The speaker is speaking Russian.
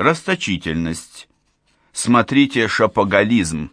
Расточительность. Смотрите шапоголизм.